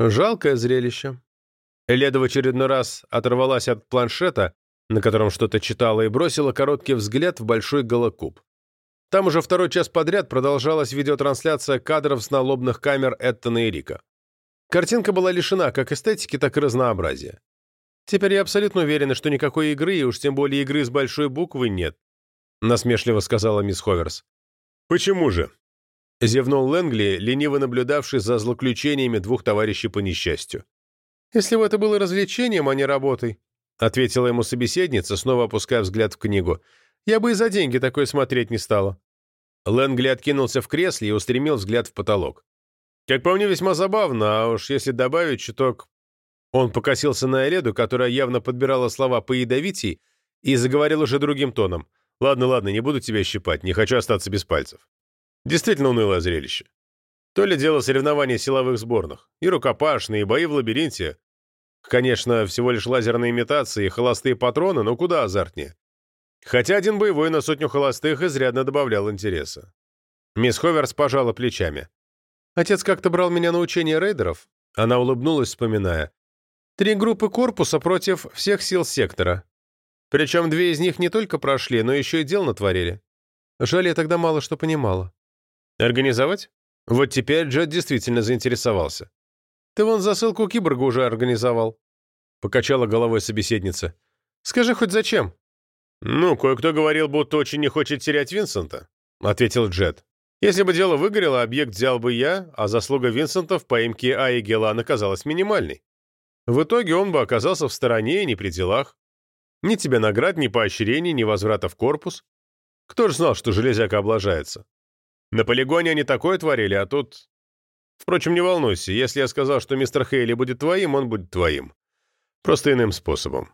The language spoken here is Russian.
Жалкое зрелище. Леда в очередной раз оторвалась от планшета, на котором что-то читала, и бросила короткий взгляд в большой голокуб. Там уже второй час подряд продолжалась видеотрансляция кадров с налобных камер Эттона и Рика. Картинка была лишена как эстетики, так и разнообразия. Теперь я абсолютно уверена, что никакой игры, и уж тем более игры с большой буквы, нет», — насмешливо сказала мисс Ховерс. «Почему же?» — зевнул Лэнгли, лениво наблюдавший за злоключениями двух товарищей по несчастью. «Если бы это было развлечением, а не работой», — ответила ему собеседница, снова опуская взгляд в книгу, — «я бы и за деньги такое смотреть не стала». Лэнгли откинулся в кресле и устремил взгляд в потолок. Как по мне, весьма забавно, а уж если добавить чуток... Он покосился на Эледу, которая явно подбирала слова поядовитей, и заговорил уже другим тоном. «Ладно, ладно, не буду тебя щипать, не хочу остаться без пальцев». Действительно унылое зрелище. То ли дело соревнования силовых сборных, и рукопашные, и бои в лабиринте. Конечно, всего лишь лазерные имитации и холостые патроны, но куда азартнее. Хотя один боевой на сотню холостых изрядно добавлял интереса. Мисс Ховерс пожала плечами. Отец как-то брал меня на учение рейдеров. Она улыбнулась, вспоминая. Три группы корпуса против всех сил сектора. Причем две из них не только прошли, но еще и дел натворили. Жаль, я тогда мало что понимала. Организовать? Вот теперь Джет действительно заинтересовался. Ты вон засылку киборга уже организовал. Покачала головой собеседница. Скажи хоть зачем? Ну, кое-кто говорил, будто очень не хочет терять Винсента, ответил Джет. Если бы дело выгорело, объект взял бы я, а заслуга Винсента в поимке Аи Гелан оказалась минимальной. В итоге он бы оказался в стороне и не при делах. Ни тебе наград, ни поощрений, ни возврата в корпус. Кто ж знал, что железяка облажается? На полигоне они такое творили, а тут... Впрочем, не волнуйся, если я сказал, что мистер Хейли будет твоим, он будет твоим. Просто иным способом.